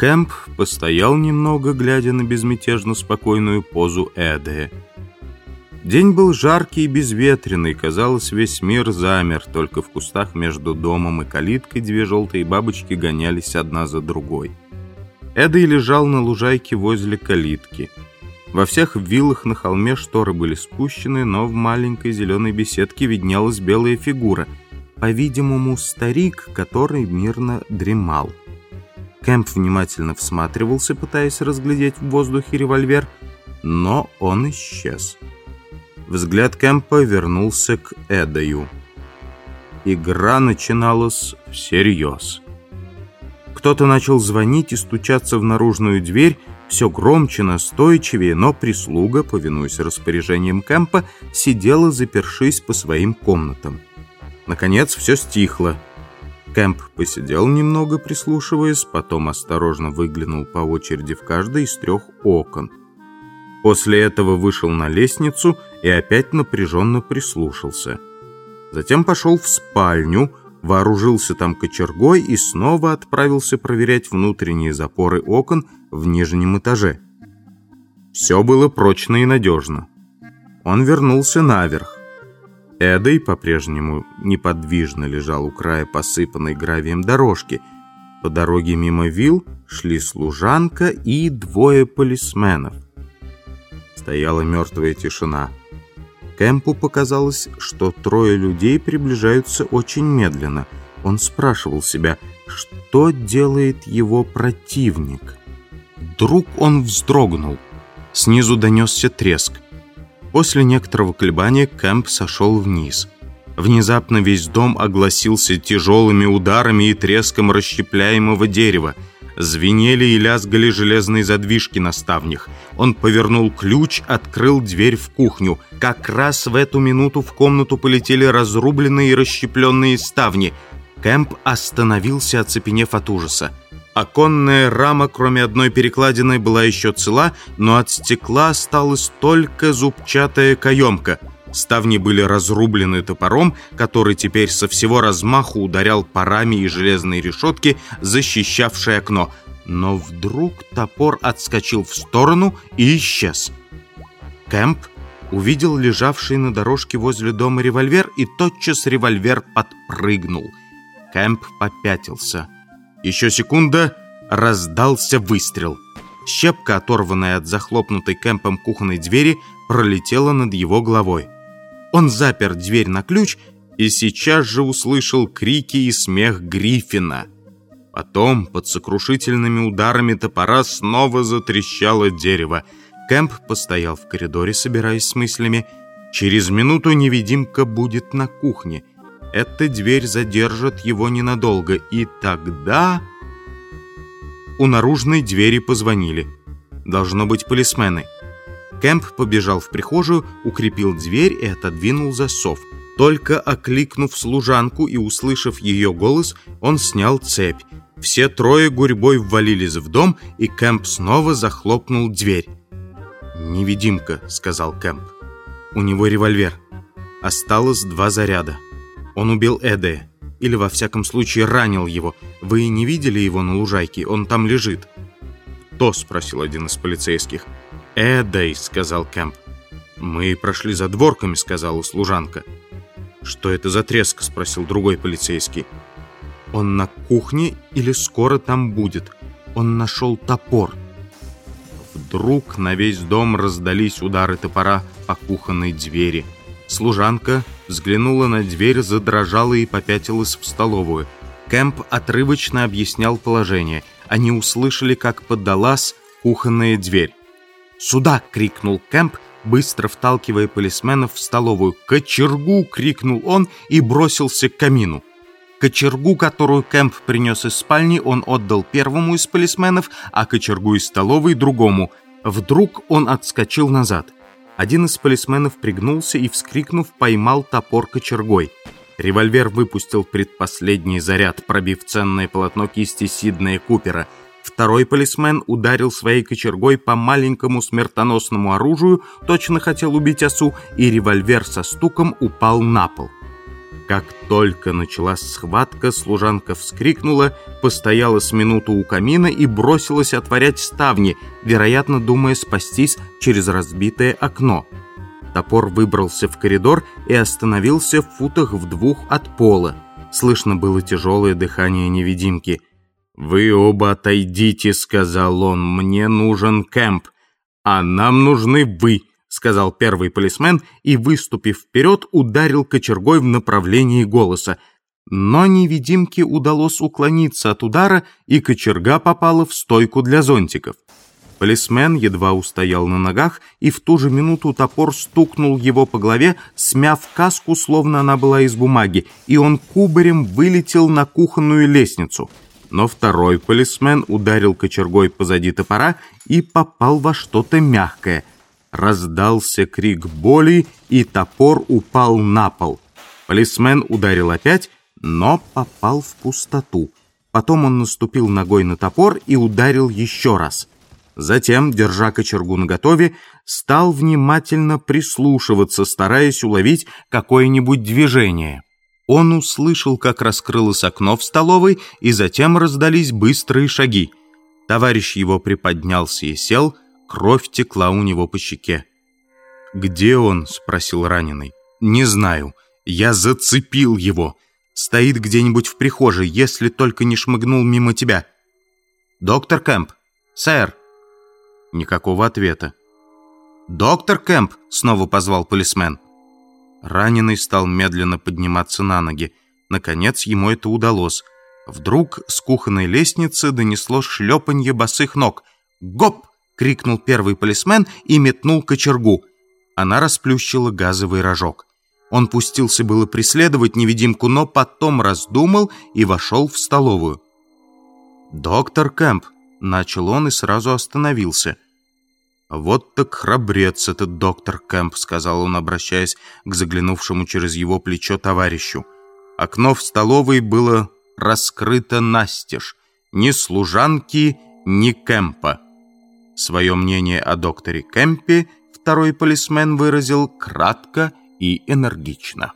Кэмп постоял немного, глядя на безмятежно спокойную позу Эды. День был жаркий и безветренный, казалось, весь мир замер, только в кустах между домом и калиткой две желтые бабочки гонялись одна за другой. Эдой лежал на лужайке возле калитки. Во всех виллах на холме шторы были спущены, но в маленькой зеленой беседке виднелась белая фигура, по-видимому, старик, который мирно дремал. Кэмп внимательно всматривался, пытаясь разглядеть в воздухе револьвер, но он исчез. Взгляд Кэмпа вернулся к Эдаю. Игра начиналась всерьез. Кто-то начал звонить и стучаться в наружную дверь, все громче, настойчивее, но прислуга, повинуясь распоряжениям Кэмпа, сидела, запершись по своим комнатам. Наконец все стихло. Кэмп посидел немного, прислушиваясь, потом осторожно выглянул по очереди в каждое из трех окон. После этого вышел на лестницу и опять напряженно прислушался. Затем пошел в спальню, вооружился там кочергой и снова отправился проверять внутренние запоры окон в нижнем этаже. Все было прочно и надежно. Он вернулся наверх. Эдой по-прежнему неподвижно лежал у края посыпанной гравием дорожки. По дороге мимо вил шли служанка и двое полисменов. Стояла мертвая тишина. Кэмпу показалось, что трое людей приближаются очень медленно. Он спрашивал себя, что делает его противник. Вдруг он вздрогнул. Снизу донесся треск. После некоторого колебания Кэмп сошел вниз. Внезапно весь дом огласился тяжелыми ударами и треском расщепляемого дерева – Звенели и лязгали железные задвижки на ставнях. Он повернул ключ, открыл дверь в кухню. Как раз в эту минуту в комнату полетели разрубленные и расщепленные ставни. Кэмп остановился, оцепенев от ужаса. Оконная рама, кроме одной перекладины, была еще цела, но от стекла осталась только зубчатая каемка — Ставни были разрублены топором, который теперь со всего размаху ударял парами и железной решетки, защищавшей окно. Но вдруг топор отскочил в сторону и исчез. Кэмп увидел лежавший на дорожке возле дома револьвер, и тотчас револьвер подпрыгнул. Кэмп попятился. Еще секунда, раздался выстрел. Щепка, оторванная от захлопнутой Кэмпом кухонной двери, пролетела над его головой. Он запер дверь на ключ и сейчас же услышал крики и смех Гриффина. Потом, под сокрушительными ударами топора, снова затрещало дерево. Кэмп постоял в коридоре, собираясь с мыслями. Через минуту невидимка будет на кухне. Эта дверь задержит его ненадолго. И тогда... У наружной двери позвонили. Должно быть полисмены. Кэмп побежал в прихожую, укрепил дверь и отодвинул засов. Только окликнув служанку и услышав ее голос, он снял цепь. Все трое гурьбой ввалились в дом, и Кэмп снова захлопнул дверь. «Невидимка», — сказал Кэмп. «У него револьвер. Осталось два заряда. Он убил Эдея. Или, во всяком случае, ранил его. Вы не видели его на лужайке? Он там лежит». «Кто?» — спросил один из полицейских. «Эдой», — сказал Кэмп. «Мы прошли за дворками», — сказала служанка. «Что это за треск?» — спросил другой полицейский. «Он на кухне или скоро там будет? Он нашел топор». Вдруг на весь дом раздались удары топора по кухонной двери. Служанка взглянула на дверь, задрожала и попятилась в столовую. Кэмп отрывочно объяснял положение. Они услышали, как поддалась кухонная дверь. «Сюда!» — крикнул Кэмп, быстро вталкивая полисменов в столовую. «Кочергу!» — крикнул он и бросился к камину. Кочергу, которую Кэмп принес из спальни, он отдал первому из полисменов, а кочергу из столовой — другому. Вдруг он отскочил назад. Один из полисменов пригнулся и, вскрикнув, поймал топор кочергой. Револьвер выпустил предпоследний заряд, пробив ценное полотно кисти Сиднея Купера — Второй полисмен ударил своей кочергой по маленькому смертоносному оружию, точно хотел убить осу, и револьвер со стуком упал на пол. Как только началась схватка, служанка вскрикнула, постояла с минуту у камина и бросилась отворять ставни, вероятно, думая спастись через разбитое окно. Топор выбрался в коридор и остановился в футах в двух от пола. Слышно было тяжелое дыхание невидимки. «Вы оба отойдите», — сказал он, — «мне нужен Кэмп, а нам нужны вы» сказал первый полисмен и, выступив вперед, ударил кочергой в направлении голоса. Но невидимке удалось уклониться от удара, и кочерга попала в стойку для зонтиков. Полисмен едва устоял на ногах, и в ту же минуту топор стукнул его по голове, смяв каску, словно она была из бумаги, и он кубарем вылетел на кухонную лестницу. Но второй полисмен ударил кочергой позади топора и попал во что-то мягкое — Раздался крик боли, и топор упал на пол. Полисмен ударил опять, но попал в пустоту. Потом он наступил ногой на топор и ударил еще раз. Затем, держа кочергу наготове, стал внимательно прислушиваться, стараясь уловить какое-нибудь движение. Он услышал, как раскрылось окно в столовой, и затем раздались быстрые шаги. Товарищ его приподнялся и сел, Кровь текла у него по щеке. «Где он?» — спросил раненый. «Не знаю. Я зацепил его. Стоит где-нибудь в прихожей, если только не шмыгнул мимо тебя». «Доктор Кэмп? Сэр?» Никакого ответа. «Доктор Кэмп!» — снова позвал полисмен. Раненый стал медленно подниматься на ноги. Наконец ему это удалось. Вдруг с кухонной лестницы донесло шлепанье босых ног. «Гоп!» Крикнул первый полисмен и метнул кочергу. Она расплющила газовый рожок. Он пустился было преследовать невидимку, но потом раздумал и вошел в столовую. «Доктор Кэмп», — начал он и сразу остановился. «Вот так храбрец этот доктор Кэмп», — сказал он, обращаясь к заглянувшему через его плечо товарищу. Окно в столовой было раскрыто настежь. Ни служанки, ни Кэмпа. Свое мнение о докторе Кэмпе второй полисмен выразил кратко и энергично.